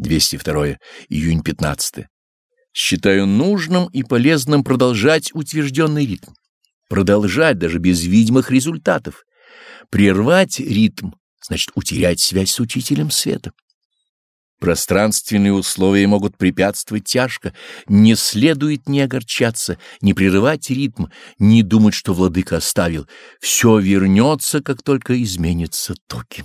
202 июнь 15 Считаю нужным и полезным продолжать утвержденный ритм. Продолжать даже без видимых результатов. Прервать ритм значит утерять связь с учителем света. Пространственные условия могут препятствовать тяжко, не следует не огорчаться, не прерывать ритм, не думать, что владыка оставил. Все вернется, как только изменятся токи.